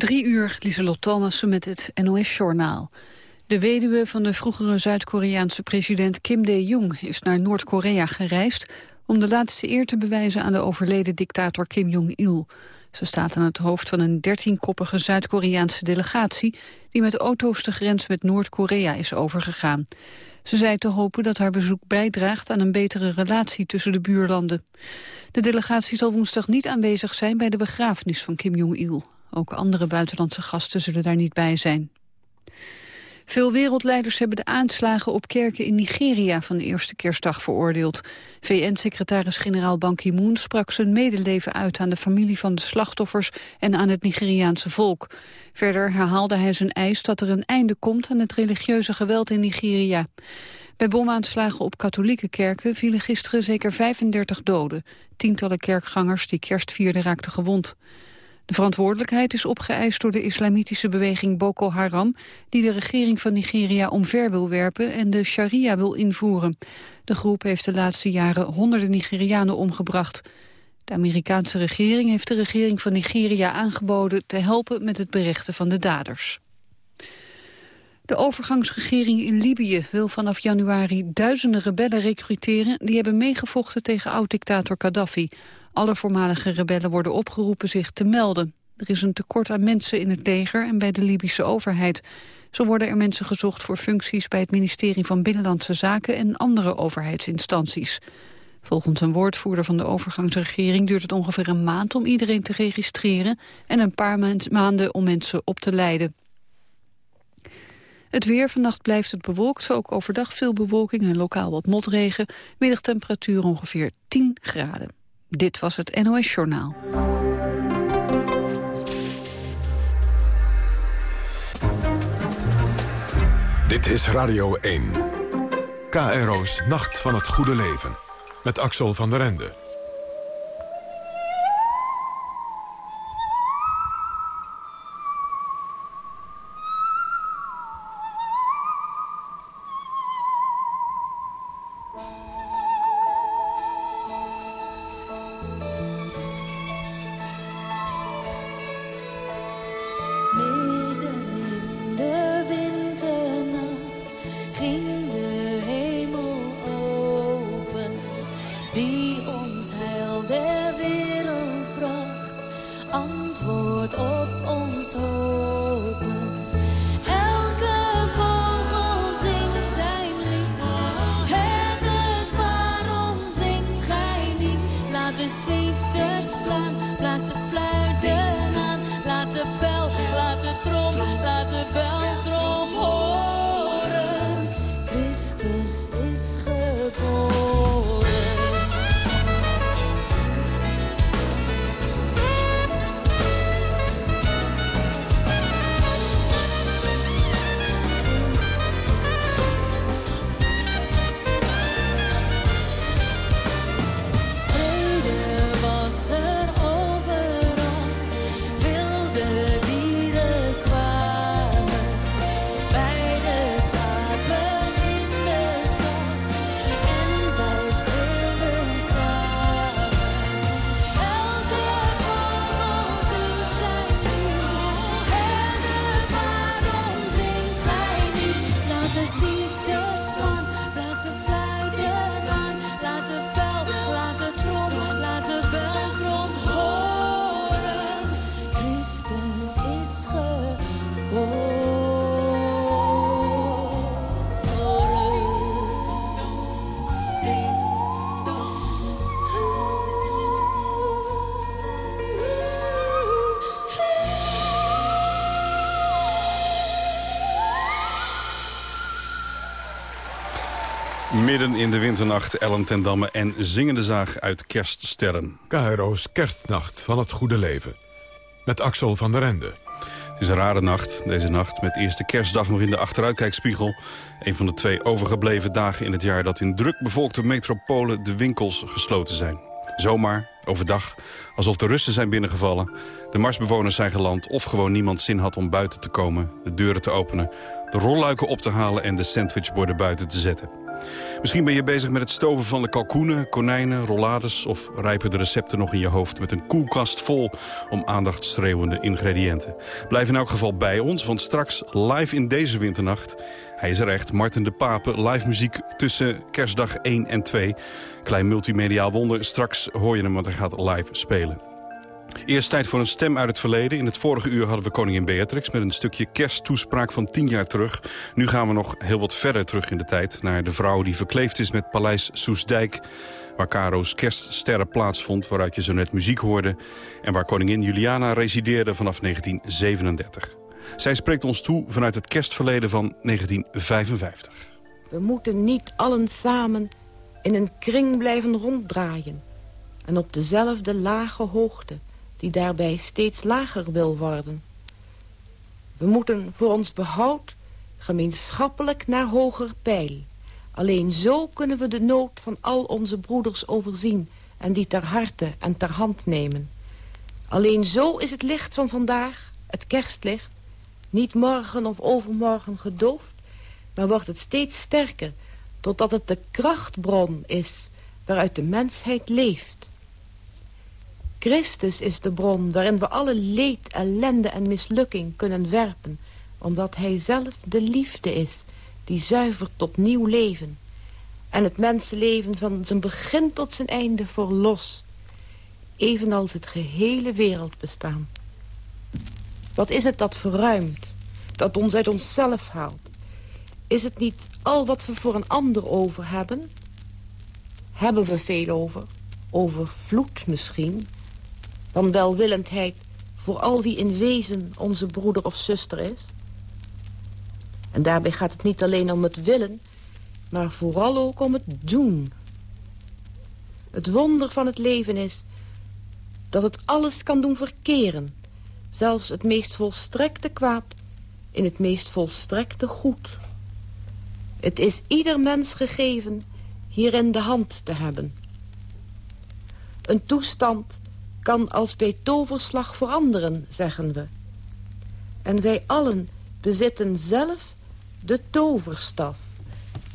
Drie uur, Lieselot Thomassen met het NOS-journaal. De weduwe van de vroegere Zuid-Koreaanse president Kim Dae-jung... is naar Noord-Korea gereisd om de laatste eer te bewijzen... aan de overleden dictator Kim Jong-il. Ze staat aan het hoofd van een dertienkoppige Zuid-Koreaanse delegatie... die met auto's de grens met Noord-Korea is overgegaan. Ze zei te hopen dat haar bezoek bijdraagt aan een betere relatie tussen de buurlanden. De delegatie zal woensdag niet aanwezig zijn bij de begrafenis van Kim Jong-il. Ook andere buitenlandse gasten zullen daar niet bij zijn. Veel wereldleiders hebben de aanslagen op kerken in Nigeria van de eerste kerstdag veroordeeld. VN-secretaris-generaal Ban Ki-moon sprak zijn medeleven uit aan de familie van de slachtoffers en aan het Nigeriaanse volk. Verder herhaalde hij zijn eis dat er een einde komt aan het religieuze geweld in Nigeria. Bij bomaanslagen op katholieke kerken vielen gisteren zeker 35 doden. Tientallen kerkgangers die kerst vierden raakten gewond. De verantwoordelijkheid is opgeëist door de islamitische beweging Boko Haram... die de regering van Nigeria omver wil werpen en de sharia wil invoeren. De groep heeft de laatste jaren honderden Nigerianen omgebracht. De Amerikaanse regering heeft de regering van Nigeria aangeboden... te helpen met het berechten van de daders. De overgangsregering in Libië wil vanaf januari duizenden rebellen recruteren... die hebben meegevochten tegen oud-dictator Gaddafi. Alle voormalige rebellen worden opgeroepen zich te melden. Er is een tekort aan mensen in het leger en bij de Libische overheid. Zo worden er mensen gezocht voor functies bij het ministerie van Binnenlandse Zaken en andere overheidsinstanties. Volgens een woordvoerder van de overgangsregering duurt het ongeveer een maand om iedereen te registreren en een paar maanden om mensen op te leiden. Het weer, vannacht blijft het bewolkt, ook overdag veel bewolking en lokaal wat motregen. Middagtemperatuur ongeveer 10 graden. Dit was het NOS Journaal. Dit is Radio 1. KRO's Nacht van het Goede Leven. Met Axel van der Ende. Midden in de winternacht, Ellen ten Damme en Zingende Zaag uit Kerststerren. KRO's Kerstnacht van het Goede Leven. Met Axel van der Ende. Het is een rare nacht, deze nacht, met eerste kerstdag nog in de achteruitkijkspiegel. Een van de twee overgebleven dagen in het jaar dat in druk bevolkte metropolen de winkels gesloten zijn. Zomaar, overdag, alsof de Russen zijn binnengevallen. De Marsbewoners zijn geland of gewoon niemand zin had om buiten te komen, de deuren te openen, de rolluiken op te halen en de sandwichborden buiten te zetten. Misschien ben je bezig met het stoven van de kalkoenen, konijnen, rollades... of rijpen de recepten nog in je hoofd met een koelkast vol... om aandachtstreeuwende ingrediënten. Blijf in elk geval bij ons, want straks live in deze winternacht... hij is er echt, Martin de Pape, live muziek tussen kerstdag 1 en 2. Klein multimediaal wonder, straks hoor je hem, want hij gaat live spelen. Eerst tijd voor een stem uit het verleden. In het vorige uur hadden we koningin Beatrix met een stukje kersttoespraak van tien jaar terug. Nu gaan we nog heel wat verder terug in de tijd... naar de vrouw die verkleefd is met paleis Soesdijk... waar Caro's kerststerren plaatsvond, waaruit je zo net muziek hoorde... en waar koningin Juliana resideerde vanaf 1937. Zij spreekt ons toe vanuit het kerstverleden van 1955. We moeten niet allen samen in een kring blijven ronddraaien... en op dezelfde lage hoogte die daarbij steeds lager wil worden. We moeten voor ons behoud gemeenschappelijk naar hoger pijl. Alleen zo kunnen we de nood van al onze broeders overzien... en die ter harte en ter hand nemen. Alleen zo is het licht van vandaag, het kerstlicht... niet morgen of overmorgen gedoofd... maar wordt het steeds sterker... totdat het de krachtbron is waaruit de mensheid leeft. Christus is de bron waarin we alle leed, ellende en mislukking kunnen werpen... omdat hij zelf de liefde is die zuivert tot nieuw leven... en het mensenleven van zijn begin tot zijn einde verlost... evenals het gehele wereldbestaan. Wat is het dat verruimt, dat ons uit onszelf haalt? Is het niet al wat we voor een ander over hebben? Hebben we veel over? Overvloed misschien dan welwillendheid voor al wie in wezen onze broeder of zuster is? En daarbij gaat het niet alleen om het willen, maar vooral ook om het doen. Het wonder van het leven is dat het alles kan doen verkeren. Zelfs het meest volstrekte kwaad in het meest volstrekte goed. Het is ieder mens gegeven hierin de hand te hebben. Een toestand kan als bij toverslag veranderen, zeggen we. En wij allen bezitten zelf de toverstaf.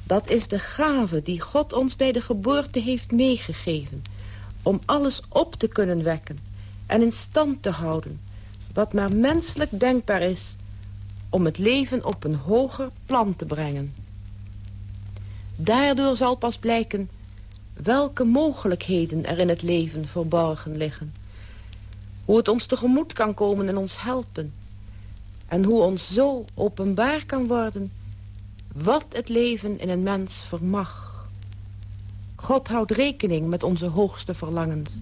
Dat is de gave die God ons bij de geboorte heeft meegegeven... om alles op te kunnen wekken en in stand te houden... wat maar menselijk denkbaar is om het leven op een hoger plan te brengen. Daardoor zal pas blijken welke mogelijkheden er in het leven verborgen liggen. Hoe het ons tegemoet kan komen en ons helpen. En hoe ons zo openbaar kan worden wat het leven in een mens vermag. God houdt rekening met onze hoogste verlangens.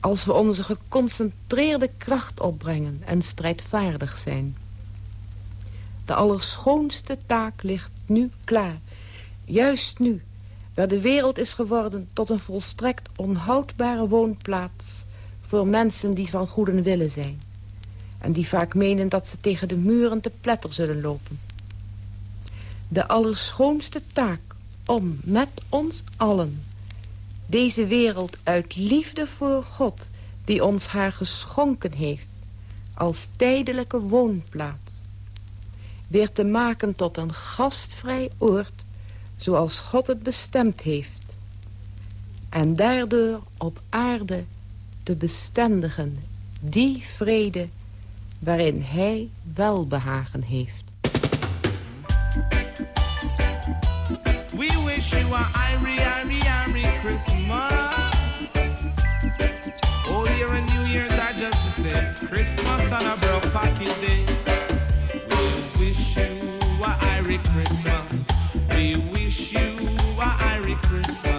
Als we onze geconcentreerde kracht opbrengen en strijdvaardig zijn. De allerschoonste taak ligt nu klaar. Juist nu, waar de wereld is geworden tot een volstrekt onhoudbare woonplaats voor mensen die van goeden willen zijn. En die vaak menen dat ze tegen de muren te pletter zullen lopen. De allerschoonste taak om met ons allen deze wereld uit liefde voor God... die ons haar geschonken heeft als tijdelijke woonplaats... weer te maken tot een gastvrij oord zoals God het bestemd heeft. En daardoor op aarde te bestendigen die vrede waarin hij welbehagen heeft. We wish you a Irie, Irie, Irie Christmas. Oh, here and New Year's I just say Christmas on a broke pocket day. We wish you a Irie Christmas. We wish you a Irie Christmas.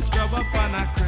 Scrub up on a Christmas.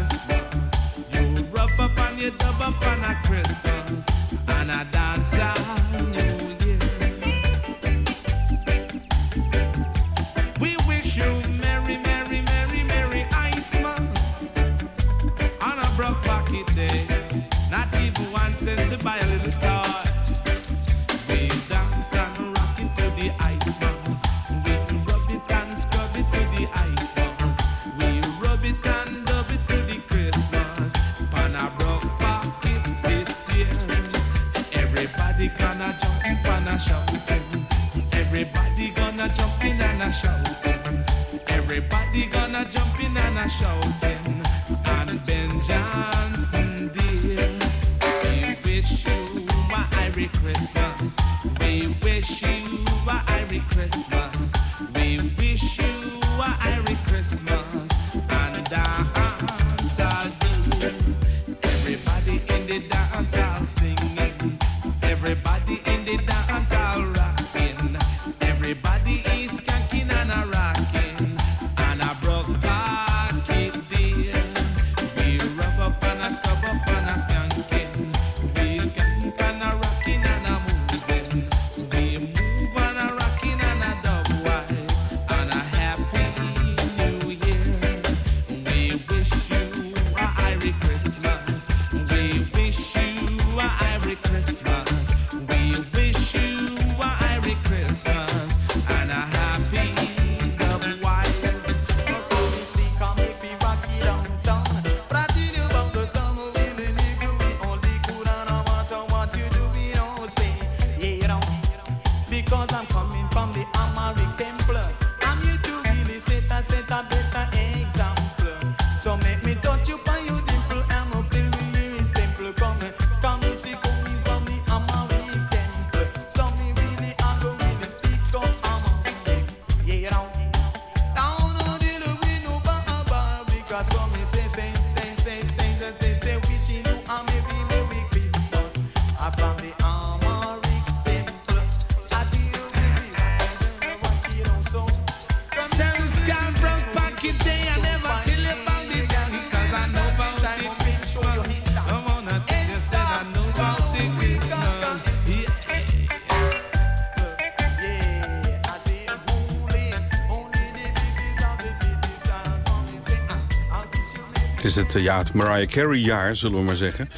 Eh, het Mariah Carey jaar, zullen we maar zeggen.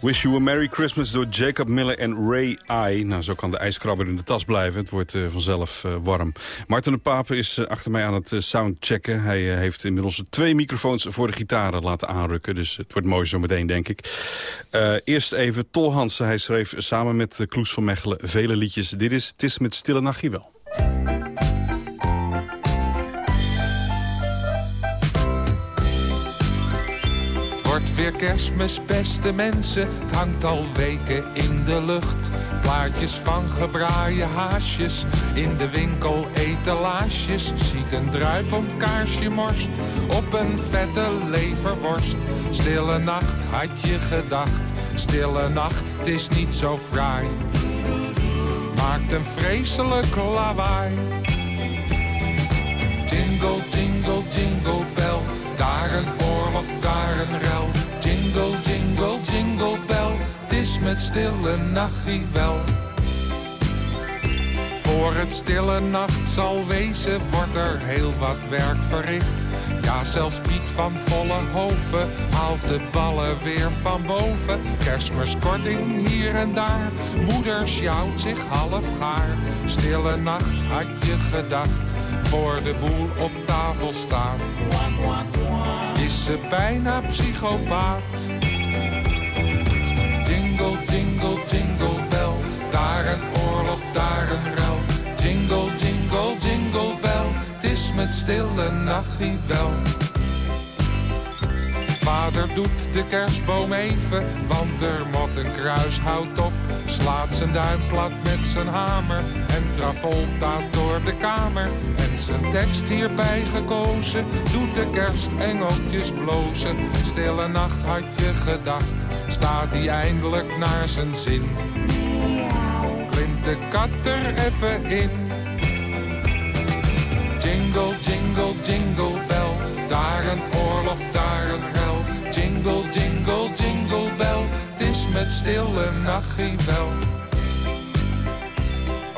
Wish You a Merry Christmas door Jacob Miller en Ray I. Nou, zo kan de ijskrabber in de tas blijven. Het wordt eh, vanzelf eh, warm. Martin de Pape is achter mij aan het soundchecken. Hij heeft inmiddels twee microfoons voor de gitaren laten aanrukken. Dus het wordt mooi zo meteen, denk ik. Eerst even Tol Hansen. Hij schreef samen met Kloes van Mechelen vele liedjes. Dit is Het is met stille nachtje wel. Weer kerstmis, beste mensen. Het hangt al weken in de lucht. Plaatjes van gebraaide haasjes. In de winkel etalages. Ziet een druipend kaarsje morst. Op een vette leverworst. Stille nacht had je gedacht. Stille nacht, het is niet zo fraai. Maakt een vreselijk lawaai. Jingle, jingle, jingle bell. Daar een oorlog, daar een rel. Jingle, jingle, jingle bell. Het is met stille nachtje wel. Voor het stille nacht zal wezen, wordt er heel wat werk verricht. Ja, zelfs Piet van Vollenhoven haalt de ballen weer van boven. Kerstmiskorting hier en daar, moeder sjouwt zich half gaar. Stille nacht had je gedacht, voor de boel op tafel staat. Is ze bijna psychopaat? Jingle, jingle, jingle bell. Daar een oorlog, daar een rel. Jingle, jingle, jingle bell. Het is met stille nachtje wel. Vader doet de kerstboom even, want er moet een kruishout op. Slaat zijn duim plat met zijn hamer en Travolta door de kamer. En zijn tekst hierbij gekozen, doet de kerstengeltjes blozen. Stille nacht had je gedacht, staat hij eindelijk naar zijn zin. de kat er even in. Jingle, jingle, jingle bell. Is met stille wel.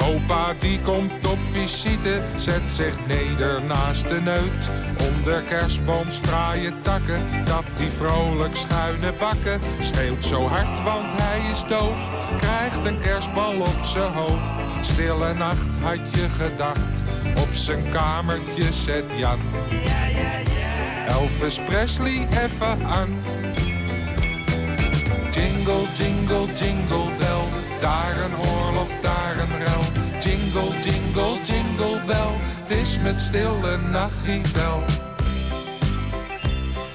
Opa die komt op visite, zet zich neder naast de neut. Onder kerstbooms fraaie takken, tapt die vrolijk schuine bakken. Schreeuwt zo hard, want hij is doof, krijgt een kerstbal op zijn hoofd. Stille nacht had je gedacht, op zijn kamertje zet Jan. Elvis Presley even aan. Jingle, jingle, jingle bell, daar een oorlog, daar een rel. Jingle, jingle, jingle bell, het is met stille nachtgietel.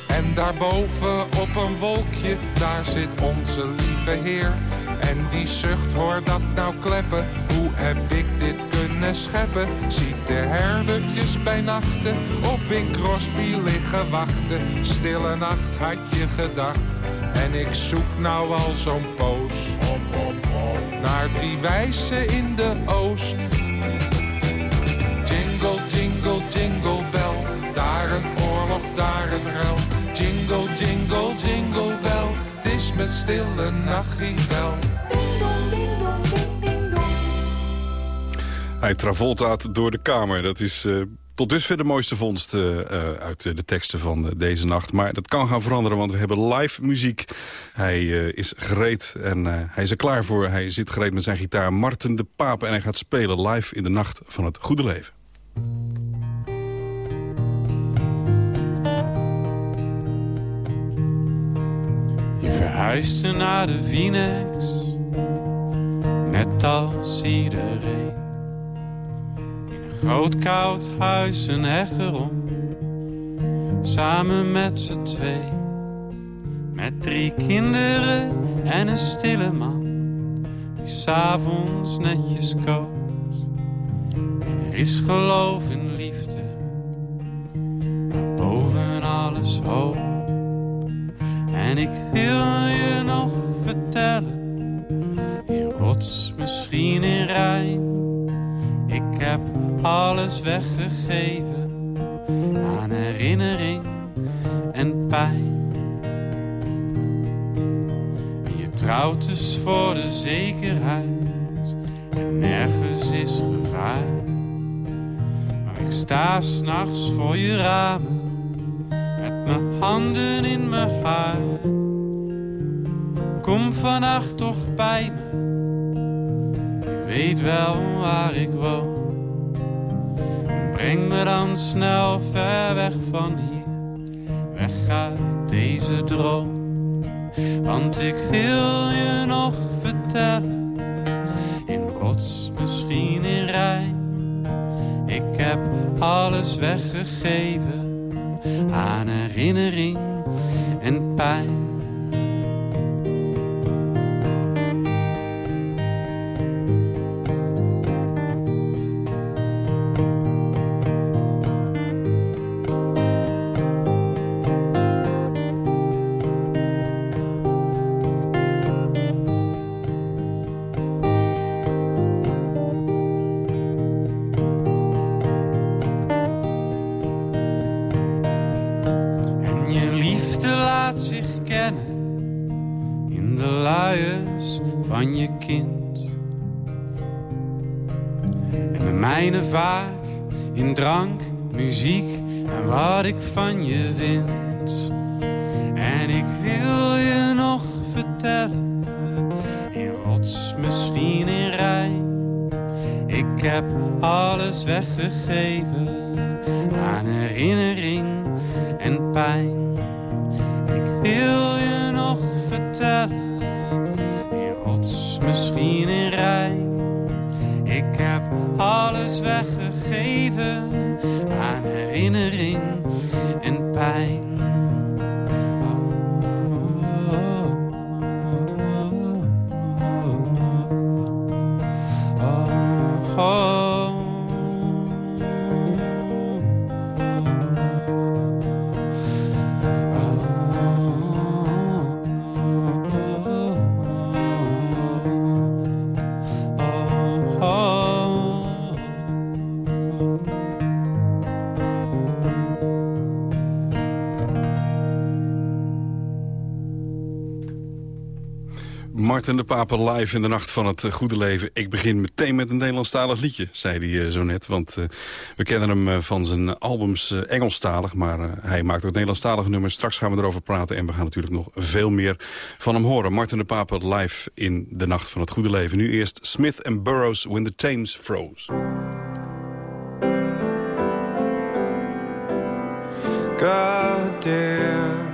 En daarboven op een wolkje, daar zit onze lieve Heer. En die zucht, hoor dat nou kleppen, hoe heb ik dit kunnen scheppen? Ziet de herdertjes bij nachten op Bing Crosby liggen wachten. Stille nacht had je gedacht, en ik zoek nou al zo'n poos. Naar drie wijzen in de oost. Jingle, jingle, jingle bell, daar een oorlog, daar een ruil. Jingle, jingle, jingle bell, het is met stille nachtgievel. Hij travoltaat door de kamer. Dat is uh, tot dusver de mooiste vondst uh, uit de teksten van deze nacht. Maar dat kan gaan veranderen, want we hebben live muziek. Hij is gereed en hij is er klaar voor. Hij zit gereed met zijn gitaar Marten de Paap... en hij gaat spelen live in de Nacht van het Goede Leven. Je verhuisde naar de Vinex, net als iedereen. Groot koud huis, een heg erom, samen met z'n twee. Met drie kinderen en een stille man, die s'avonds netjes kookt. En er is geloof in liefde, maar boven alles hoop. En ik wil je nog vertellen, in rots misschien in Rijn. Ik heb alles weggegeven aan herinnering en pijn. Je trouwt dus voor de zekerheid en nergens is gevaar. Maar ik sta s'nachts voor je ramen met mijn handen in mijn haar. Kom vannacht toch bij me, weet wel waar ik woon. Breng me dan snel ver weg van hier, weg uit deze droom. Want ik wil je nog vertellen, in rots misschien in Rijn. Ik heb alles weggegeven aan herinnering en pijn. Drank, muziek en wat ik van je vind. En ik wil je nog vertellen, in rots misschien in rij. Ik heb alles weggegeven aan herinnering en pijn. Wil je nog vertellen? in rots misschien in rij. Ik heb alles weggegeven aan herinnering en pijn. Oh. Martin de Pape live in de nacht van het eh, goede leven. Ik begin meteen met een Nederlandstalig liedje, zei hij uh, zo net. Want uh, we kennen hem van zijn albums Engelstalig. Maar hij maakt ook Nederlandstalige nummers. Straks gaan we erover praten. En we gaan natuurlijk nog veel meer van hem horen. Martin de Pape live in de nacht van het goede leven. Nu eerst Smith and Burroughs When the Thames Froze. God damn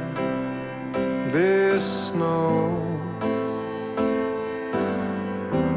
this snow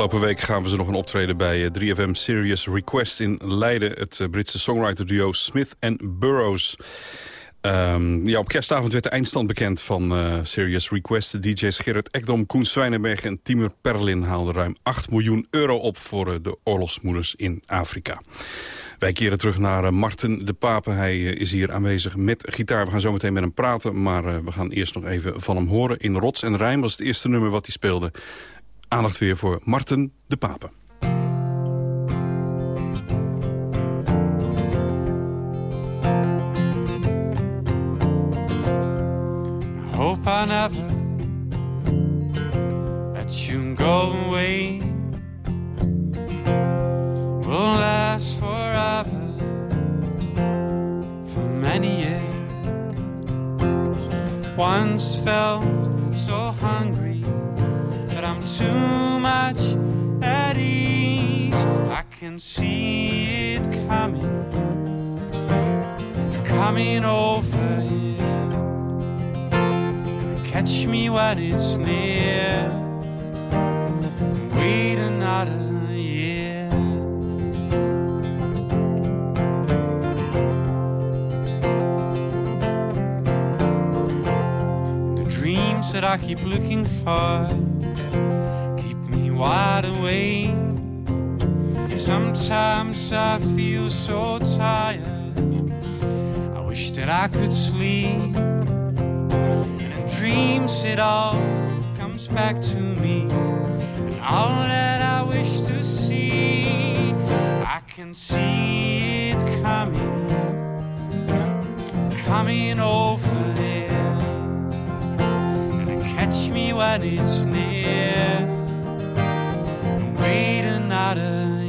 Afgelopen week we ze nog een optreden bij eh, 3FM Serious Request in Leiden. Het eh, Britse songwriter duo Smith Burroughs. Ehm, ja, op kerstavond werd de eindstand bekend van eh, Serious Request. De DJ's Gerrit Ekdom, Koen Zwijnenberg en Timur Perlin haalden ruim 8 miljoen euro op voor de oorlogsmoeders in Afrika. Wij keren terug naar Marten de Pape. Hij is hier aanwezig met gitaar. We gaan zo meteen met hem praten, maar we gaan eerst nog even van hem horen. In Rots en Rijm was het eerste nummer wat hij speelde. Aandacht weer voor Marten de Pape. hope I never let you go away. Will last forever for many years. Once felt so hungry too much please. I can see it coming, coming over here. Catch me when it's near. Wait another year. The dreams that I keep looking for wide awake. Sometimes I feel so tired. I wish that I could sleep. And in dreams, it all comes back to me. And all that I wish to see, I can see it coming, coming over there. And catch me when it's near matter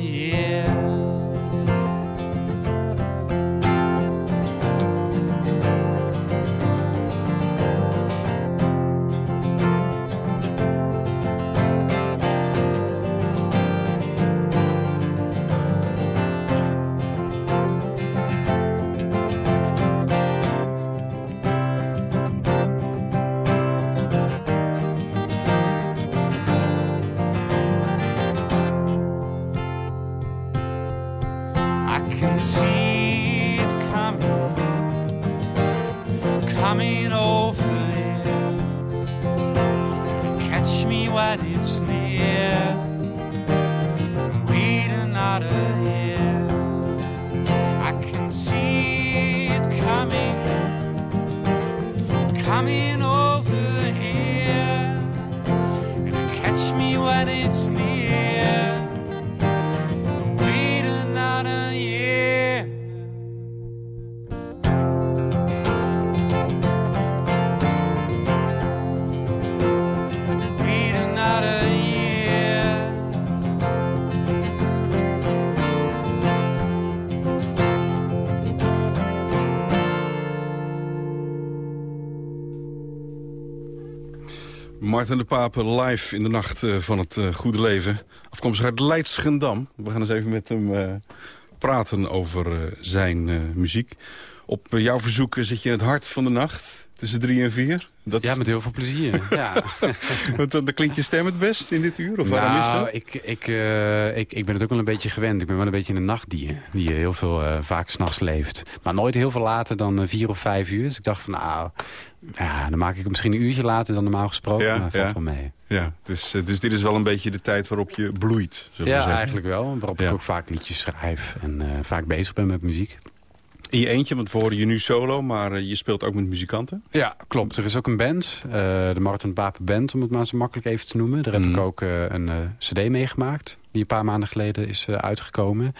Martin de Pape live in de nacht eh, van het eh, goede leven. Afkomstig uit Leidschendam. We gaan eens even met hem eh, praten over zijn muziek. Op jouw verzoek zit je in het hart van de nacht. Tussen drie en vier. Dat Ja, is- met heel veel plezier. ja. Want dan, klinkt je stem het best in dit uur? Of waarom is nou, dat? ik, ik, ik, ik ben het ook wel een beetje gewend. Ik ben wel een beetje een nachtdier. Die heel veel eh, vaak s'nachts leeft. Maar nooit heel veel later dan vier of vijf uur. Dus ik dacht van nou, ja, dan maak ik het misschien een uurtje later dan normaal gesproken. Ja, maar valt ja. wel mee. Ja, dus, eh, dus dit is wel een beetje de tijd waarop je bloeit. Ja, zeggen. eigenlijk wel. Waarop Ja. ik ook vaak liedjes schrijf. En eh, vaak bezig ben met muziek. In je eentje, want we horen je nu solo, maar eh, je speelt ook met muzikanten. Ja, klopt. Er is ook een band. de Martin Papen Band, om het maar zo makkelijk even te noemen. Daar heb Mhm. ik ook een cd meegemaakt. Die een paar maanden geleden is uitgekomen.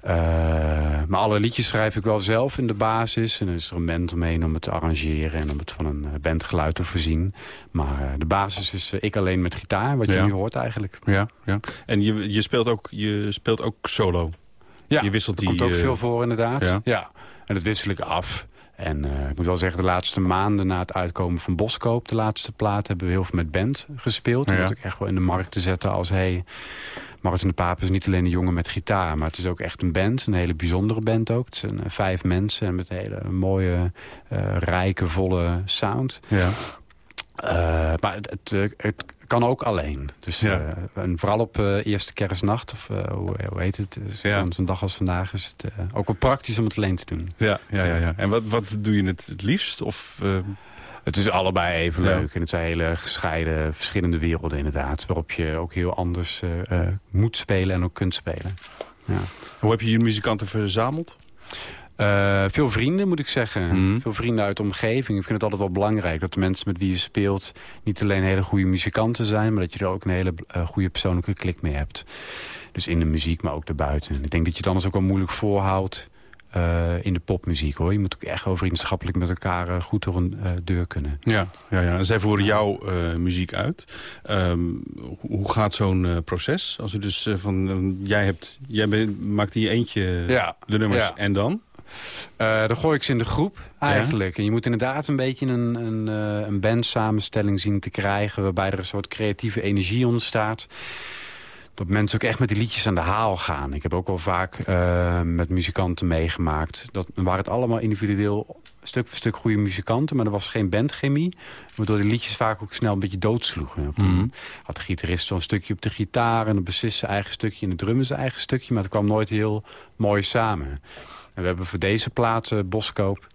Eh, maar alle liedjes schrijf ik wel zelf in de basis. En er is er een band omheen om het te arrangeren... en om het van een eh, bandgeluid te voorzien. Maar eh, de basis is ik alleen met gitaar, wat Ja. je nu hoort eigenlijk. Ja, ja. En je, je, speelt ook, je speelt ook solo. Ja, je wisselt dat die... komt ook veel voor inderdaad. ja. Ja. En dat wissel ik af. En eh, ik moet wel zeggen, de laatste maanden na het uitkomen van Boskoop... de laatste plaat, hebben we heel veel met band gespeeld. Om Ja. het ook echt wel in de markt te zetten als... Hey, Martin de Paap is niet alleen een jongen met gitaar... maar het is ook echt een band, een hele bijzondere band ook. Het zijn eh, vijf mensen en met een hele mooie, eh, rijke, volle sound. Ja. Eh, maar het, het, eh, het kan ook alleen. Dus, Ja. eh, en vooral op eerste kerstnacht, of hoe, hoe heet het? Dus Ja. Zo'n dag als vandaag is het ook wel praktisch om het alleen te doen. Ja, ja, ja, ja. En wat, wat doe je het, het liefst? Of, Het is allebei even Ja. leuk. En het zijn hele gescheiden, verschillende werelden inderdaad. Waarop je ook heel anders moet spelen en ook kunt spelen. Ja. hoe heb je je muzikanten verzameld? Eh, veel vrienden, moet ik zeggen. Mhm. Veel vrienden uit de omgeving. Ik vind het altijd wel belangrijk dat de mensen met wie je speelt... niet alleen hele goede muzikanten zijn... maar dat je er ook een hele eh, goede persoonlijke klik mee hebt. Dus in de muziek, maar ook daarbuiten. Ik denk dat je het anders ook wel moeilijk voorhoudt... eh, in de popmuziek, hoor. Je moet ook echt over vriendschappelijk met elkaar goed door een deur kunnen. Ja, ja, ja. En zij voeren jouw muziek uit. Ehm, hoe, gaat zo'n proces? Als u dus van, jij, hebt, jij maakt je eentje Ja, de nummers ja. en dan? Eh, dan gooi ik ze in de groep eigenlijk. En je moet inderdaad een beetje een, een, eh, een bandsamenstelling zien te krijgen... waarbij er een soort creatieve energie ontstaat. dat mensen ook echt met die liedjes aan de haal gaan. Ik heb ook wel vaak eh, met muzikanten meegemaakt. Dat waren het allemaal individueel stuk voor stuk goede muzikanten. Maar er was geen bandchemie. Waardoor de liedjes vaak ook snel een beetje doodsloegen. Mhm. Had de gitarist zo'n stukje op de gitaar. En de bassist zijn eigen stukje. En de drummer zijn eigen stukje. Maar het kwam nooit heel mooi samen. En we hebben voor deze plaat, eh, Boskoop...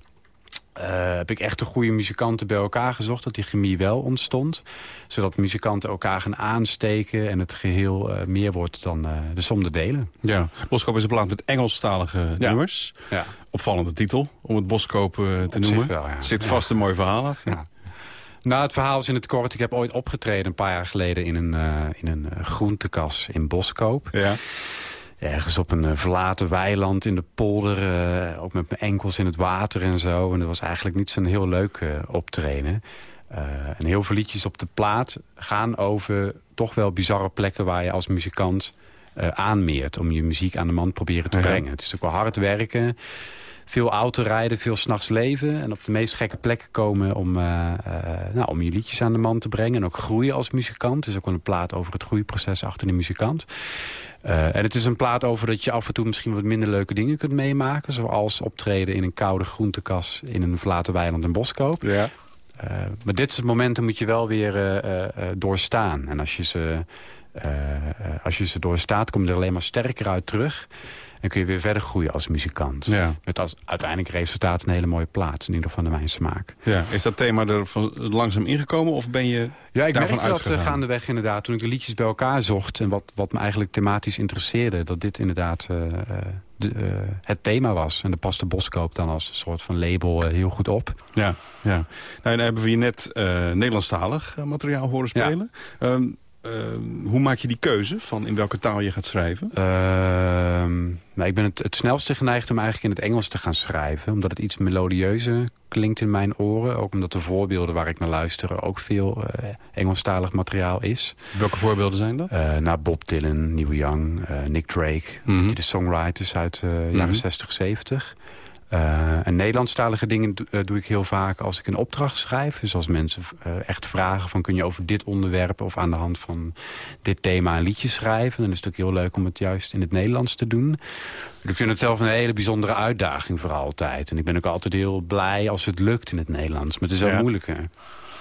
eh, heb ik echt de goede muzikanten bij elkaar gezocht. Dat die chemie wel ontstond. Zodat muzikanten elkaar gaan aansteken. En het geheel eh, meer wordt dan de som der delen. Ja, Boskoop is een plaat met Engelstalige nummers. Ja. Opvallende titel, om het Boskoop te Op noemen. wel, ja. Zit vast een mooi verhaal. Ja. Nou, het verhaal is in het kort. Ik heb ooit opgetreden een paar jaar geleden in een, in een groentekas in Boskoop. Ja. Ergens op een eh, verlaten weiland in de polder. eh, ook met mijn enkels in het water en zo. En dat was eigenlijk niet zo'n heel leuk eh, optreden. En heel veel liedjes op de plaat gaan over toch wel bizarre plekken... waar je als muzikant aanmeert om je muziek aan de man proberen te Ja. brengen. Het is ook wel hard werken. Veel autorijden, veel s'nachts leven. En op de meest gekke plekken komen om, nou, om je liedjes aan de man te brengen. En ook groeien als muzikant. Het is ook wel een plaat over het groeiproces achter de muzikant. Eh, en het is een plaat over dat je af en toe misschien wat minder leuke dingen kunt meemaken. Zoals optreden in een koude groentekas in een verlaten weiland in Boskoop. Ja. Eh, maar dit soort momenten moet je wel weer eh, doorstaan. En als je, ze, als je ze doorstaat, kom je er alleen maar sterker uit terug. En kun je weer verder groeien als muzikant. Ja. Met als uiteindelijk resultaat een hele mooie plaat. In ieder geval naar mijn smaak. Ja. Is dat thema er van, langzaam ingekomen of ben je Ja, ik daarvan merkte dat eh, gaandeweg inderdaad. Toen ik de liedjes bij elkaar zocht en wat, wat me eigenlijk thematisch interesseerde... dat dit inderdaad eh, eh, de, het thema was. En daar past de Boskoop dan als een soort van label heel goed op. Ja, ja. Nou, dan hebben we je net Nederlandstalig materiaal horen spelen. Ehm, ehm, hoe maak je die keuze van in welke taal je gaat schrijven? Ehm, nou, ik ben het, het snelste geneigd om eigenlijk in het Engels te gaan schrijven. Omdat het iets melodieuzer klinkt in mijn oren. Ook omdat de voorbeelden waar ik naar luister ook veel eh, Engelstalig materiaal is. Welke voorbeelden zijn dat? Eh naar Bob Dylan, Neil Young, eh, Nick Drake. Mhm. De songwriters uit de Mhm. jaren 60, 70. Eh, en Nederlandstalige dingen do- eh, doe ik heel vaak als ik een opdracht schrijf. Dus als mensen eh, echt vragen van kun je over dit onderwerp... of aan de hand van dit thema een liedje schrijven... dan is het ook heel leuk om het juist in het Nederlands te doen. Ik vind het zelf een hele bijzondere uitdaging voor altijd. En ik ben ook altijd heel blij als het lukt in het Nederlands. Maar het is wel Ja. moeilijker.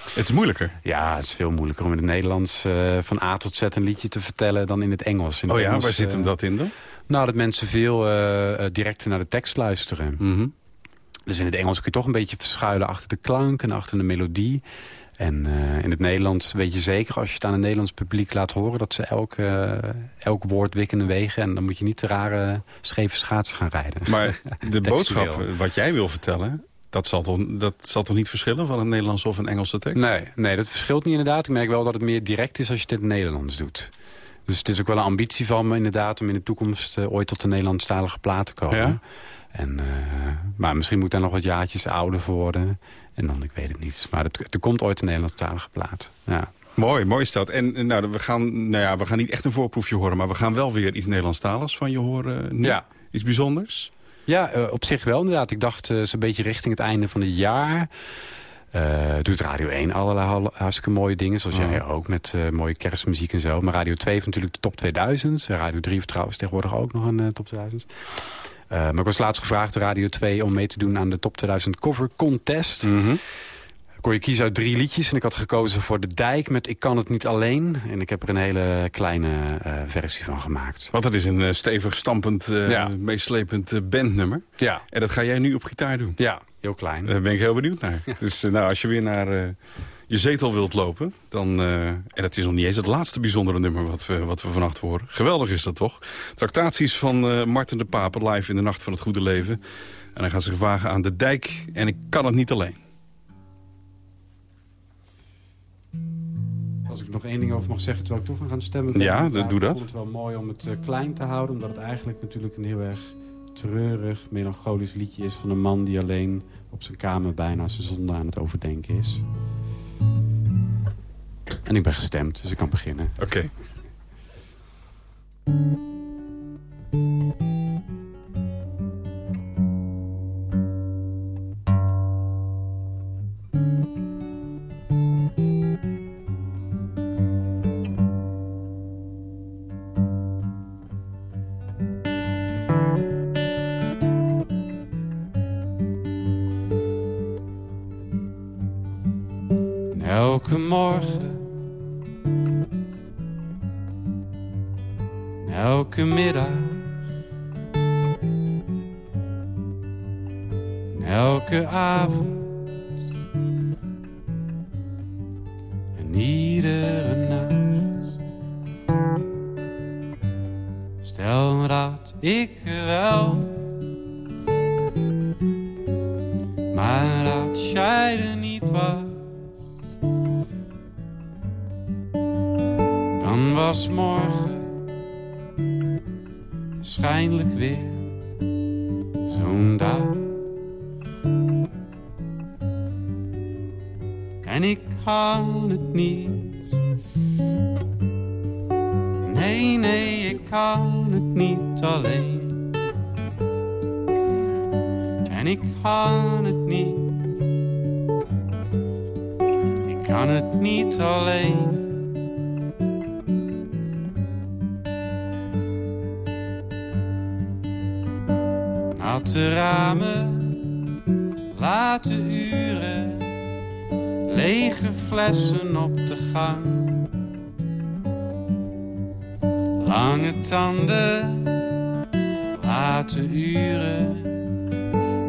Het is moeilijker. Ja, het is veel moeilijker om in het Nederlands van A tot Z een liedje te vertellen dan in het Engels. In het Oh ja, Engels, waar zit hem dat in dan? Nou, dat mensen veel eh, eh, directer naar de tekst luisteren. Mhm. Dus in het Engels kun je toch een beetje verschuilen achter de klank en achter de melodie. En eh, in het Nederlands weet je zeker als je het aan een Nederlands publiek laat horen... dat ze elk, elk woord wikken en wegen. En dan moet je niet te rare scheve schaatsen gaan rijden. Maar de boodschap wat jij wil vertellen... Dat zal, toch, dat zal toch niet verschillen van een Nederlandse of een Engelse tekst? Nee, nee, dat verschilt niet inderdaad. Ik merk wel dat het meer direct is als je het in het Nederlands doet. Dus het is ook wel een ambitie van me inderdaad... om in de toekomst eh, ooit tot de Nederlandstalige plaat te komen. Ja? En, eh, maar misschien moet ik daar nog wat jaartjes ouder voor worden. En dan, ik weet het niet. Maar het, er komt ooit een Nederlandstalige plaat. Ja. Mooi, mooi is dat. En eh, nou, we, gaan, nou ja, we gaan niet echt een voorproefje horen... maar we gaan wel weer iets Nederlandstaligs van je horen nu. Ja. Iets bijzonders? Ja, op zich wel inderdaad. Ik dacht, zo'n beetje richting het einde van het jaar... Uh, doet Radio 1 allerlei hartstikke mooie dingen. Zoals oh. jij ook, met uh, mooie kerstmuziek en zo. Maar Radio 2 heeft natuurlijk de top 2000. Radio 3 heeft trouwens tegenwoordig ook nog een uh, top 2000. maar ik was laatst gevraagd door Radio 2 om mee te doen aan de top 2000 cover contest. Mm -hmm. Kon je kiezen uit drie liedjes. En ik had gekozen voor De Dijk met Ik kan het niet alleen. En ik heb er een hele kleine uh, versie van gemaakt. Want dat is een uh, stevig, stampend, uh, ja. meeslepend bandnummer. Ja. En dat ga jij nu op gitaar doen? Ja, heel klein. Daar ben ik heel benieuwd naar. Ja. Dus nou, als je weer naar je zetel wilt lopen... dan, en het is nog niet eens het laatste bijzondere nummer wat we, wat we vannacht horen. Geweldig is dat toch? Tractaties van Martin de Pape live in de Nacht van het Goede Leven. En dan gaat zich vragen aan De Dijk en ik kan het niet alleen. Als ik nog één ding over mag zeggen, terwijl ik toch nog aan het stemmen ben. Ja, dat, doe dat. Ik vond het wel mooi om het uh, klein te houden. Omdat het eigenlijk natuurlijk een heel erg treurig, melancholisch liedje is... van een man die alleen op zijn kamer bijna zijn zonde aan het overdenken is. En ik ben gestemd, dus ik kan beginnen. Oké. Elke morgen. Elke middag. Elke avond. En iedere nacht. Stel dat ik wel Maar dat jij er niet was was morgen Waarschijnlijk weer Zo'n dag En ik kan het niet Nee, nee, ik kan het niet alleen en ik kan het niet. Ik kan het niet alleen. Natte ramen, late uren, lege flessen op de gang. Lange tanden, late uren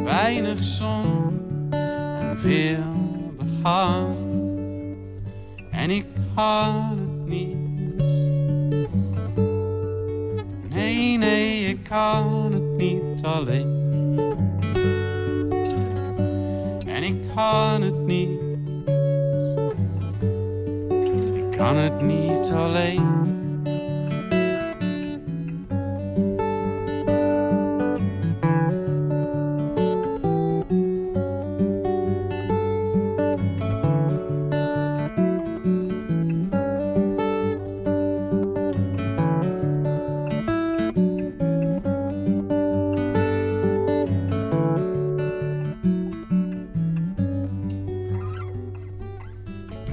weinig zon en veel behang. En ik kan het niet. Nee, nee, ik kan het niet alleen. Kan het niet. Ik kan het niet alleen.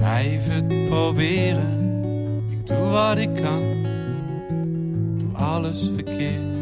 Blijf het proberen, ik doe wat ik kan. Doe alles verkeerd,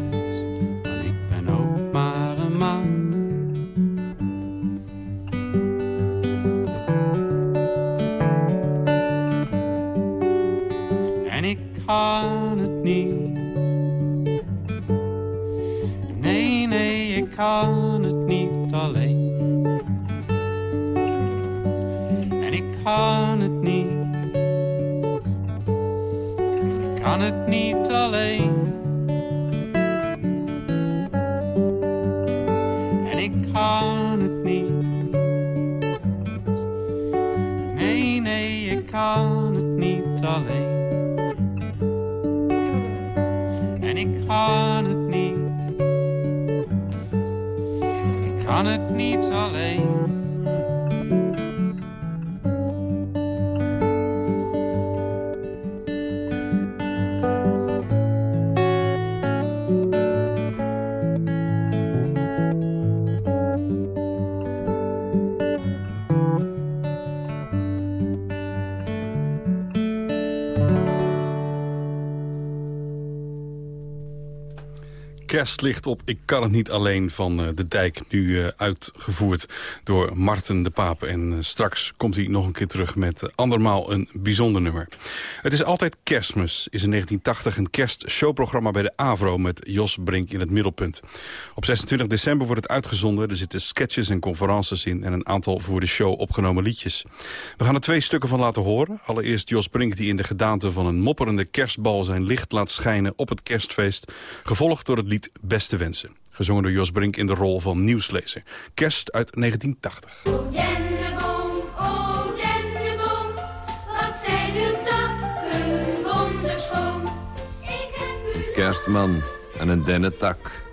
Yes, Kerstlicht op Ik kan het niet alleen van eh, De Dijk. Nu eh, uitgevoerd door Marten de Pape. En eh, straks komt hij nog een keer terug met andermaal een bijzonder nummer. Het is altijd kerstmis. Is in 1980 een kerstshowprogramma bij de AVRO... met Jos Brink in het middelpunt. Op 26 december wordt het uitgezonden. Er zitten sketches en conferences in... en een aantal voor de show opgenomen liedjes. We gaan er twee stukken van laten horen. Allereerst Jos Brink die in de gedaante van een mopperende kerstbal... zijn licht laat schijnen op het kerstfeest. Gevolgd door het lied Beste Wensen. Gezongen door Jos Brink in de rol van nieuwslezer. Kerst uit 1980. O denneboom, o denneboom, wat zijn uw takken wonderschoon. Ik heb u kerstman en een dennentak.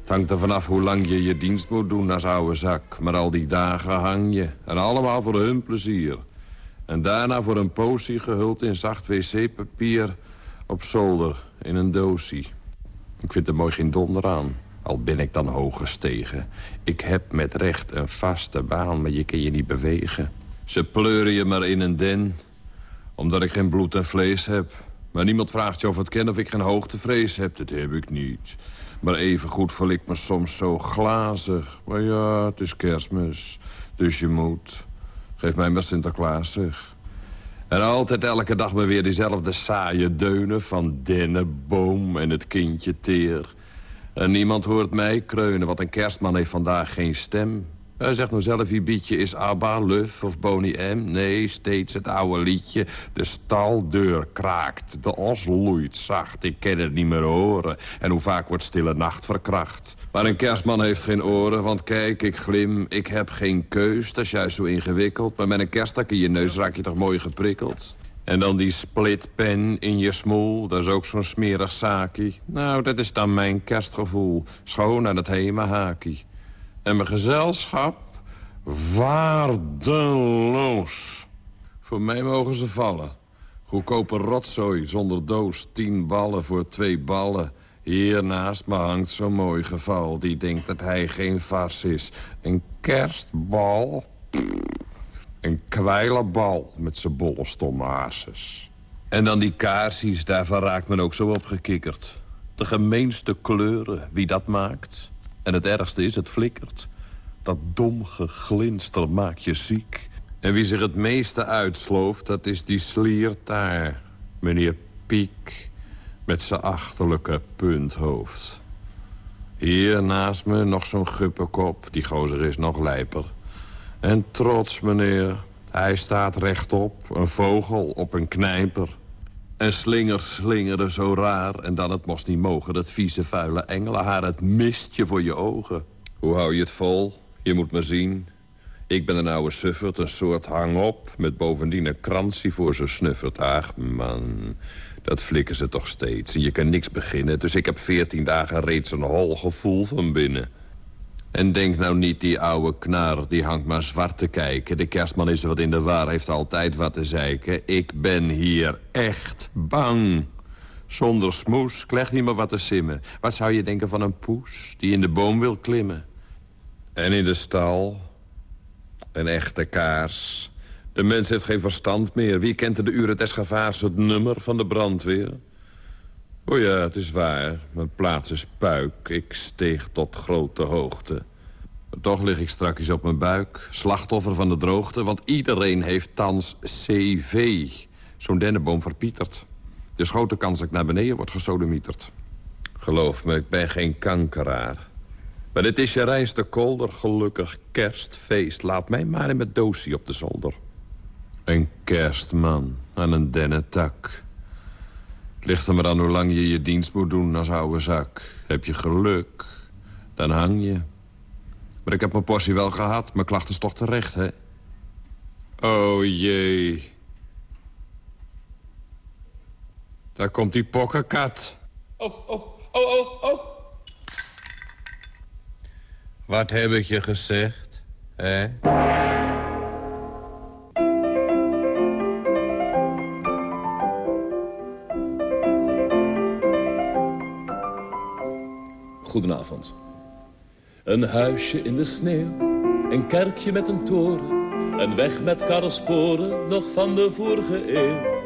Het hangt er vanaf hoe lang je je dienst moet doen als oude zak. Maar al die dagen hang je. En allemaal voor hun plezier. En daarna voor een potie gehuld in zacht wc-papier... op zolder in een doosie. Ik vind er mooi geen donder aan. Al ben ik dan hoog gestegen. Ik heb met recht een vaste baan, maar je kan je niet bewegen. Ze pleuren je maar in een den, omdat ik geen bloed en vlees heb. Maar niemand vraagt je of het ken of ik geen hoogtevrees heb. Dat heb ik niet. Maar evengoed voel ik me soms zo glazig. Maar ja, het is kerstmis, dus je moet. Geef mij maar Sinterklaas, zeg. En altijd elke dag maar weer diezelfde saaie deunen... van dennenboom en het kindje teer. En niemand hoort mij kreunen, want een kerstman heeft vandaag geen stem. Hij zegt nou zelf, wie bietje is ABBA, Luf of Boney M? Nee, steeds het oude liedje. De staldeur kraakt, de os loeit zacht. Ik kan het niet meer horen. En hoe vaak wordt stille nacht verkracht. Maar een kerstman heeft geen oren, want kijk, ik glim. Ik heb geen keus, dat is juist zo ingewikkeld. Maar met een kerststak in je neus raak je toch mooi geprikkeld? En dan die splitpen in je smoel, dat is ook zo'n smerig zaakie. Nou, dat is dan mijn kerstgevoel. Schoon aan het hemahaakie. En mijn gezelschap waardeloos. Voor mij mogen ze vallen. Goedkope rotzooi zonder doos. Tien ballen voor twee ballen. Hier naast me hangt zo'n mooi geval. Die denkt dat hij geen vars is. Een kerstbal? Een kwijlenbal met zijn bolle stomme haarsens. En dan die kaarsies, daarvan raakt men ook zo opgekikkerd. De gemeenste kleuren, wie dat maakt. En het ergste is, het flikkert. Dat dom geglinster maakt je ziek. En wie zich het meeste uitslooft, dat is die sliert daar. Meneer Piek, met zijn achterlijke punthoofd. Hier naast me nog zo'n guppenkop, die gozer is nog lijper. En trots, meneer, hij staat rechtop, een vogel op een knijper. En slingers slingeren zo raar. En dan het moest niet mogen, dat vieze vuile engelenhaar. Het mist je voor je ogen. Hoe hou je het vol? Je moet me zien. Ik ben een oude suffert, een soort hang-op... met bovendien een kransje voor zo snuffert. Ach, man, dat flikken ze toch steeds. En je kan niks beginnen, dus ik heb veertien dagen reeds een hol gevoel van binnen. En denk nou niet, die oude knar, die hangt maar zwart te kijken. De kerstman is er wat in de war, heeft altijd wat te zeiken. Ik ben hier echt bang. Zonder smoes, kleg niet meer wat te simmen. Wat zou je denken van een poes die in de boom wil klimmen? En in de stal, een echte kaars. De mens heeft geen verstand meer. Wie kent er de uren des gevaars het nummer van de brandweer? O ja, het is waar. Mijn plaats is puik. Ik steeg tot grote hoogte. Toch lig ik strakjes op mijn buik. Slachtoffer van de droogte. Want iedereen heeft thans CV. Zo'n dennenboom verpietert. Dus grote kans dat ik naar beneden word gesodemieterd. Geloof me, ik ben geen kankeraar. Maar dit is je rijnste kolder, gelukkig kerstfeest. Laat mij maar in mijn doosje op de zolder. Een kerstman aan een dennentak. Ligt er maar aan hoe lang je je dienst moet doen als oude zak. Heb je geluk, dan hang je. Maar ik heb mijn portie wel gehad. Mijn klacht is toch terecht, hè? Oh jee. Daar komt die pokkenkat. Oh, oh, oh, oh, oh. Wat heb ik je gezegd, hè? Goedenavond. Een huisje in de sneeuw, een kerkje met een toren... een weg met karresporen, nog van de vorige eeuw.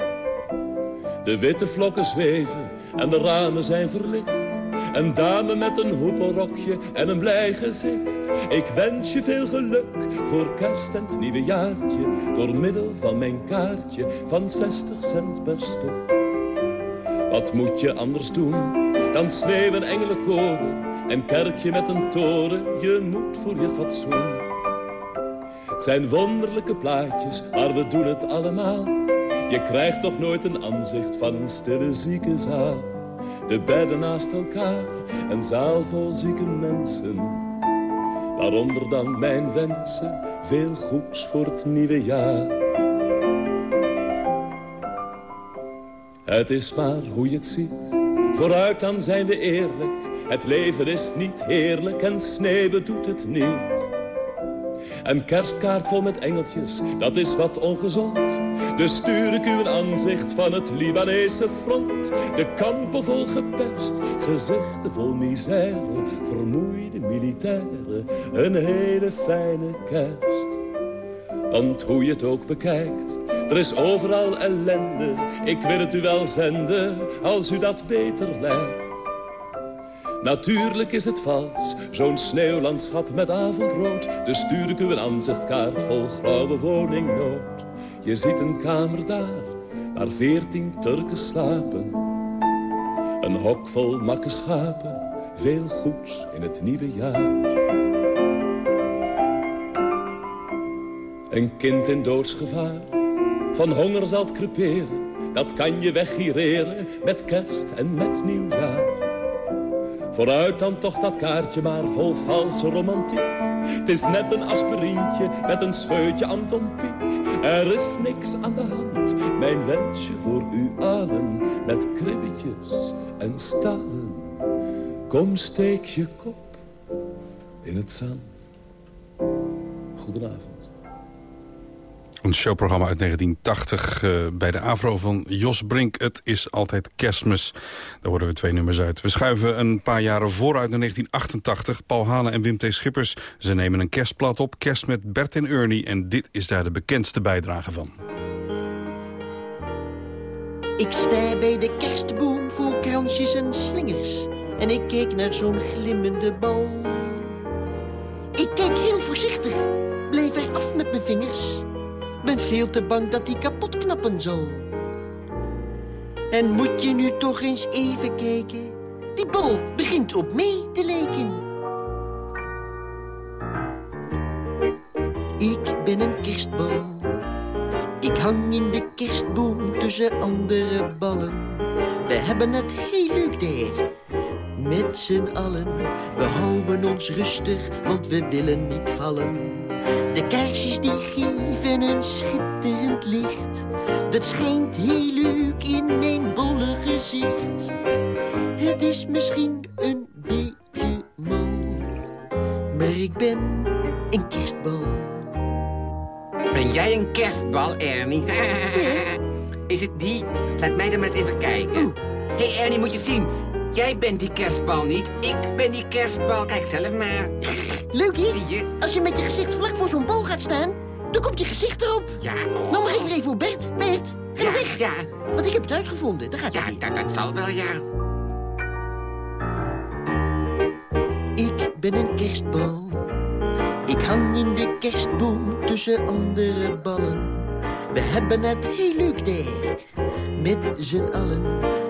De witte vlokken zweven en de ramen zijn verlicht. Een dame met een hoepelrokje en een blij gezicht. Ik wens je veel geluk voor kerst en het nieuwe jaartje... door middel van mijn kaartje van 60 cent per stuk. Wat moet je anders doen dan sneeuwen engelenkoren... en kerkje met een toren, je moet voor je fatsoen. Het zijn wonderlijke plaatjes, maar we doen het allemaal. Je krijgt toch nooit een aanzicht van een stille ziekenzaal. De bedden naast elkaar, een zaal vol zieke mensen. Waaronder dan mijn wensen, veel goeds voor het nieuwe jaar. Het is maar hoe je het ziet, vooruit dan zijn we eerlijk. Het leven is niet heerlijk en sneeuwen doet het niet. Een kerstkaart vol met engeltjes, dat is wat ongezond. Dus stuur ik u een aanzicht van het Libanese front. De kampen vol geperst, gezichten vol misère. Vermoeide militairen, een hele fijne kerst. Want hoe je het ook bekijkt, er is overal ellende. Ik wil het u wel zenden, als u dat beter lijkt. Natuurlijk is het vals, zo'n sneeuwlandschap met avondrood. Dus stuur ik u een aanzichtkaart vol grauwe woningnood. Je ziet een kamer daar, waar veertien Turken slapen. Een hok vol makke schapen, veel goeds in het nieuwe jaar. Een kind in doodsgevaar, van honger zal het. Dat kan je weggireren met kerst en met nieuwjaar. Vooruit dan toch dat kaartje maar vol valse romantiek. Het is net een aspirintje met een scheutje Anton Pieck. Er is niks aan de hand, mijn wensje voor u allen. Met kribbetjes en stalen. Kom steek je kop in het zand. Goedenavond. Een showprogramma uit 1980 eh, bij de AVRO van Jos Brink. Het is altijd kerstmis. Daar worden we twee nummers uit. We schuiven een paar jaren vooruit naar 1988. Paul Hane en Wim T. Schippers. Ze nemen een kerstplat op. Kerst met Bert en Ernie. En dit is daar de bekendste bijdrage van. Ik sta bij de kerstboom vol kransjes en slingers. En ik keek naar zo'n glimmende bal. Ik keek heel voorzichtig, bleef er af met mijn vingers. Ben veel te bang dat die kapot knappen zal. En moet je nu toch eens even kijken? Die bal begint op mee te lijken. Ik ben een kerstbal. Ik hang in de kerstboom tussen andere ballen. We hebben het heel leuk daar. Met z'n allen, we houden ons rustig, want we willen niet vallen. De kaarsjes die geven een schitterend licht. Dat schijnt heel leuk in mijn bolle gezicht. Het is misschien een beetje mal, maar ik ben een kerstbal. Ben jij een kerstbal, Ernie? Is het die? Laat mij er maar eens even kijken. Hé hey Ernie, moet je het zien. Jij bent die kerstbal niet. Ik ben die kerstbal. Kijk zelf maar. Leuk, hè? Zie je? Als je met je gezicht vlak voor zo'n bal gaat staan, dan komt je gezicht erop. Ja, oh. Nou mag ik er even voor Bert. Bert, ga Ja, weg. ja. Want ik heb het uitgevonden. Daar gaat Ja, dat, dat zal wel, ja. Ik ben een kerstbal. Ik hang in de kerstboom tussen andere ballen. We hebben het heel leuk daar. Met z'n allen.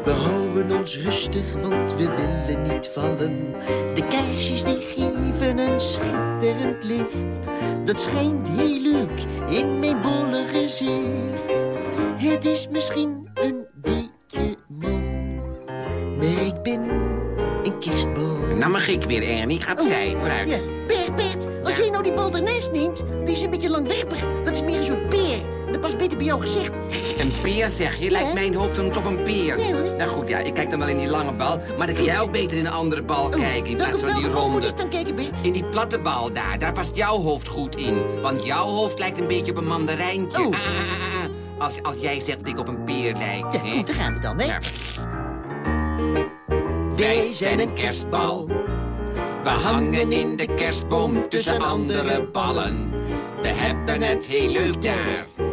We houden ons rustig, want we willen niet vallen. De kaarsjes die geven een schitterend licht. Dat schijnt heel leuk in mijn bolle gezicht. Het is misschien een beetje mal. Maar ik ben een kerstbal. Nou mag ik weer, Ernie. Ga opzij, vooruit. Ja, Bert, Bert, als jij nou die bal neemt, die is een beetje langwerpig. Dat is meer een soort peer. Past beter bij jouw gezicht. Een peer, zeg je? Lijkt mijn hoofd dan op een peer. Ja, hoor. Nou goed, ja, ik kijk dan wel in die lange bal. Maar dan kan jij ook beter in een andere bal kijken. In plaats van die ronde. dan kijken, Bert? In die platte bal daar, daar past jouw hoofd goed in. Want jouw hoofd lijkt een beetje op een mandarijntje. Oh. Ah, ah, ah, ah. Als, als jij zegt dat ik op een peer lijk. Ja, goed, daar gaan we dan, hè? Ja. Wij zijn een kerstbal. We hangen in de kerstboom tussen andere ballen. We hebben het heel leuk daar.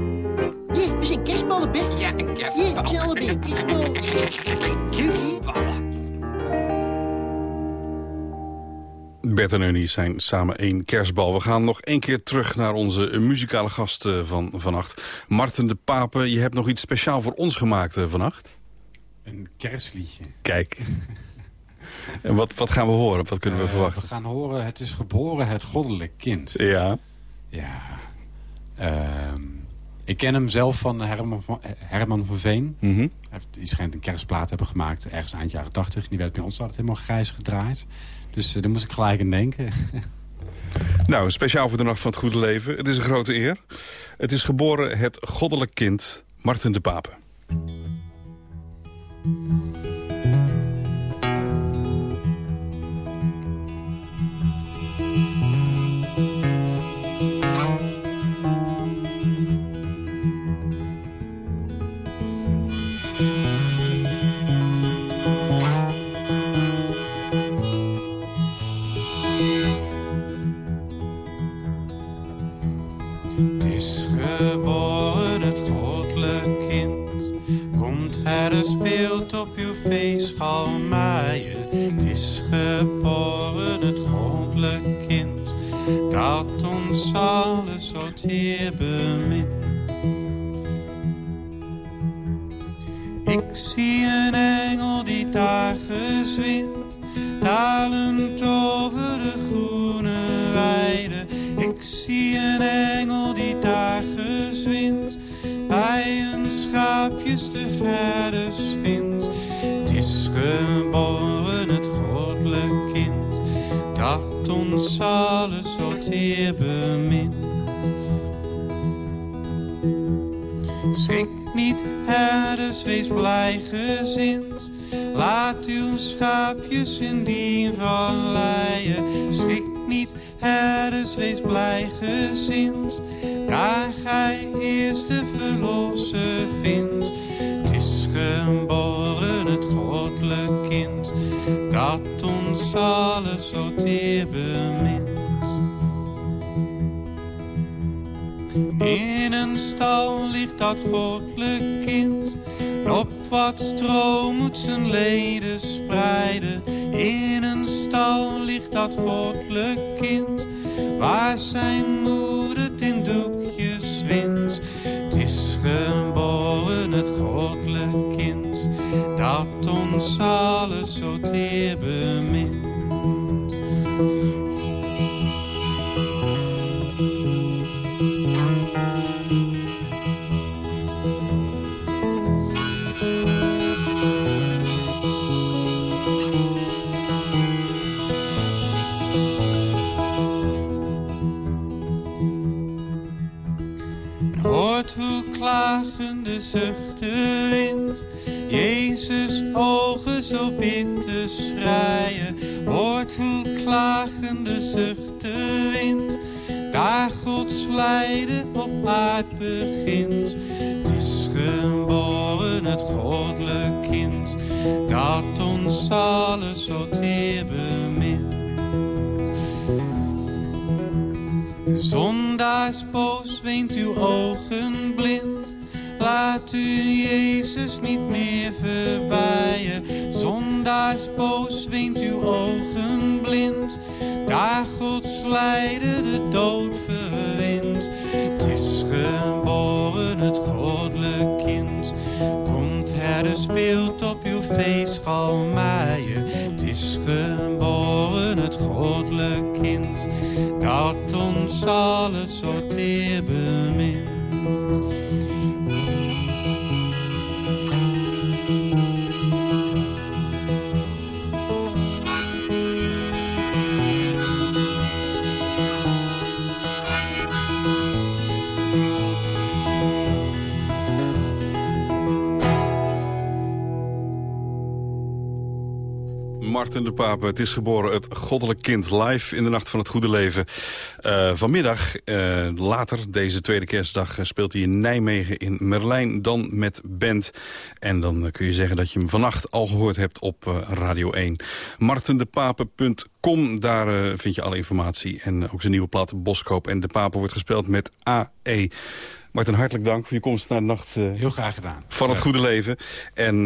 Ja, we zijn kerstballen, Bert. Ja, een Ja, kerstbal. we zijn allebei een kerstbal. kerstbal. Bert en Ernie zijn samen één kerstbal. We gaan nog één keer terug naar onze muzikale gast eh, van vannacht. Marten de Pape, je hebt nog iets speciaal voor ons gemaakt eh, vannacht. Een kerstliedje. Kijk. en wat, wat gaan we horen? Wat kunnen we Eh, verwachten? We gaan horen, het is geboren het goddelijk kind. Ja. Ja. Ehm, ik ken hem zelf van Herman van, Herman van Veen. Mhm. Hij heeft, die schijnt een kerstplaat hebben gemaakt, ergens eind jaren 80. Die werd bij ons altijd helemaal grijs gedraaid. Dus eh, daar moest ik gelijk aan denken. Nou, speciaal voor de Nacht van het Goede Leven. Het is een grote eer. Het is geboren het goddelijk kind Marten de Pape. Feestschal maaien. Het is geboren het goddelijk kind. Dat ons alles tot Heer bemint. Ik zie een engel die daar gezwint, dalend over de groene weide. Ik zie een engel die daar gezwint, bij een schaapjes de herders vindt. Geboren het goddelijk kind, dat ons alles Heer bemint. Schrik niet, herders, wees blij gezind. Laat uw schaapjes in dien van leien. Schrik niet, herders, wees blij gezind. Daar gij eerst de verlosser vindt. Het is geboren kind. Dat ons alles tot eer bemint. In een stal ligt dat goddelijk kind. Op wat stro moet zijn leden spreiden. In een stal ligt dat goddelijk kind. Waar zijn moeder het in doekjes vindt. Het is geboren het goddelijk kind. Dat ons alles zo teer bemint. Hoort hoe klagende zucht de wind. Jezus ogen zo bitter schreien. Hoort hoe klagende zucht de wind. Daar Gods lijden op aard begint. Het is geboren het goddelijk kind. Dat ons alles zo teer bemint. Zondaars boos weent uw ogen blind. Laat u Jezus niet meer verbijen. Zondaars boos weent uw ogen blind. Daar Gods lijden de dood verwint. Het is geboren het goddelijk kind. Komt herder speelt op uw feestschal maaien. Het is geboren het goddelijk kind. Dat ons alles zo teer bemint. Martin de Pape, het is geboren het goddelijk kind live in de Nacht van het Goede Leven. Eh, vanmiddag, eh, later, deze tweede kerstdag, eh, speelt hij in Nijmegen in Merlijn, dan met band. En dan kun je zeggen dat je hem vannacht al gehoord hebt op Radio 1. martindepape.com, daar vind je alle informatie. En ook zijn nieuwe plaat Boskoop. En de Pape wordt gespeeld met AE. Martin, hartelijk dank voor je komst naar de nacht uh, Heel graag gedaan. van het goede leven. En uh,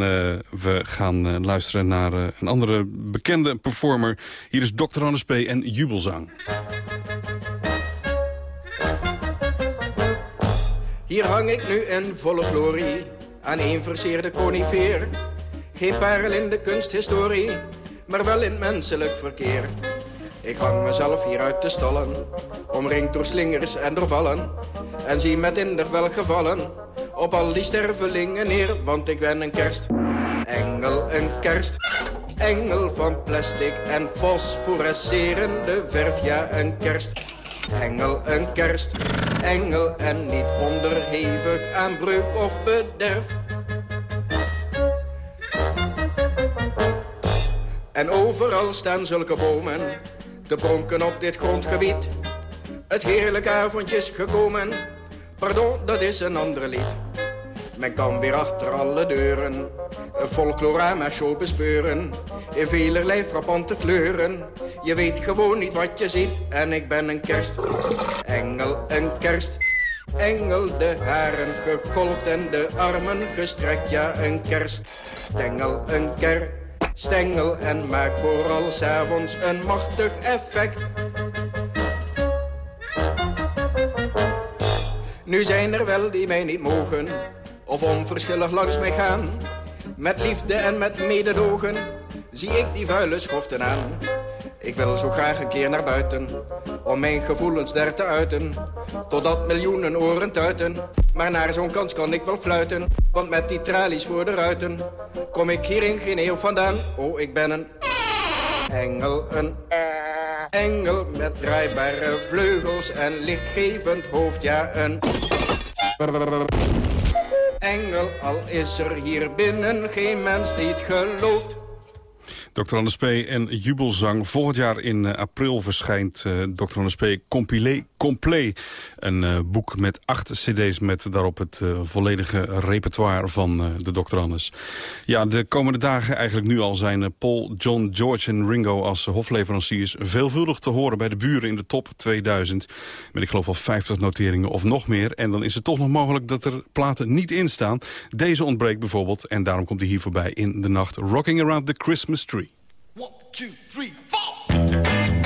we gaan uh, luisteren naar een andere bekende performer. Hier is Dr. Anders P. en Jubelzang. Hier hang ik nu in volle glorie aan een verseerde conifeer. Geen parel in de kunsthistorie, maar wel in menselijk verkeer. Ik hang mezelf hier uit de stallen, omringd door slingers en door ballen. En zie met innig welgevallen op al die stervelingen neer, want ik ben een kerst. Engel, een kerst. Engel van plastic en fosforescerende verf, ja een kerst. Engel, een kerst. Engel en niet onderhevig aan breuk of bederf. En overal staan zulke bomen te pronken op dit grondgebied. Het heerlijke avondje is gekomen, pardon, dat is een ander lied. Men kan weer achter alle deuren een folklorama show bespeuren. In velerlei frappante kleuren. Je weet gewoon niet wat je ziet en ik ben een kerst. Engel, een kerst. engel, de haren gegolfd en de armen gestrekt. Ja, een kerststengel, een kerststengel en maak vooral s'avonds een machtig effect. Nu zijn er wel die mij niet mogen, of onverschillig langs mij gaan. Met liefde en met mededogen zie ik die vuile schoften aan. Ik wil zo graag een keer naar buiten, om mijn gevoelens daar te uiten. Totdat miljoenen oren tuiten, maar naar zo'n kans kan ik wel fluiten. Want met die tralies voor de ruiten, kom ik hier in geen eeuw vandaan. Oh, ik ben een engel, een engel met draaibare vleugels en lichtgevend hoofd. Ja, een engel, al is er hier binnen geen mens die het gelooft. Dr. Anders P. en Jubelzang. Volgend jaar in eh, april verschijnt eh Dr. Anders P. Compilé Complet. Een eh, boek met acht cd's met daarop het eh, volledige repertoire van eh, de Dr. Anders. Ja, de komende dagen, eigenlijk nu al, zijn Paul, John, George en Ringo als hofleveranciers veelvuldig te horen bij de buren in de top 2000. Met ik geloof al 50 noteringen of nog meer. En dan is het toch nog mogelijk dat er platen niet in staan. Deze ontbreekt bijvoorbeeld en daarom komt hij hier voorbij in de nacht. Rocking Around the Christmas Tree. One, two, three, four.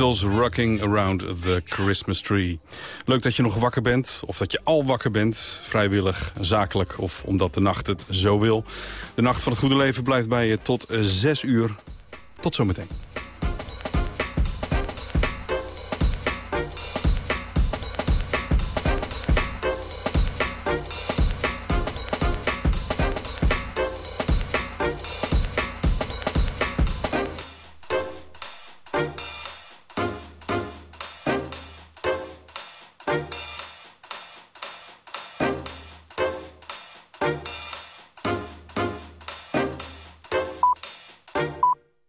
Rocking Around the Christmas Tree. Leuk dat je nog wakker bent, of dat je al wakker bent. Vrijwillig, zakelijk of omdat de nacht het zo wil. De Nacht van het Goede Leven blijft bij je tot 6 uur. Tot zometeen.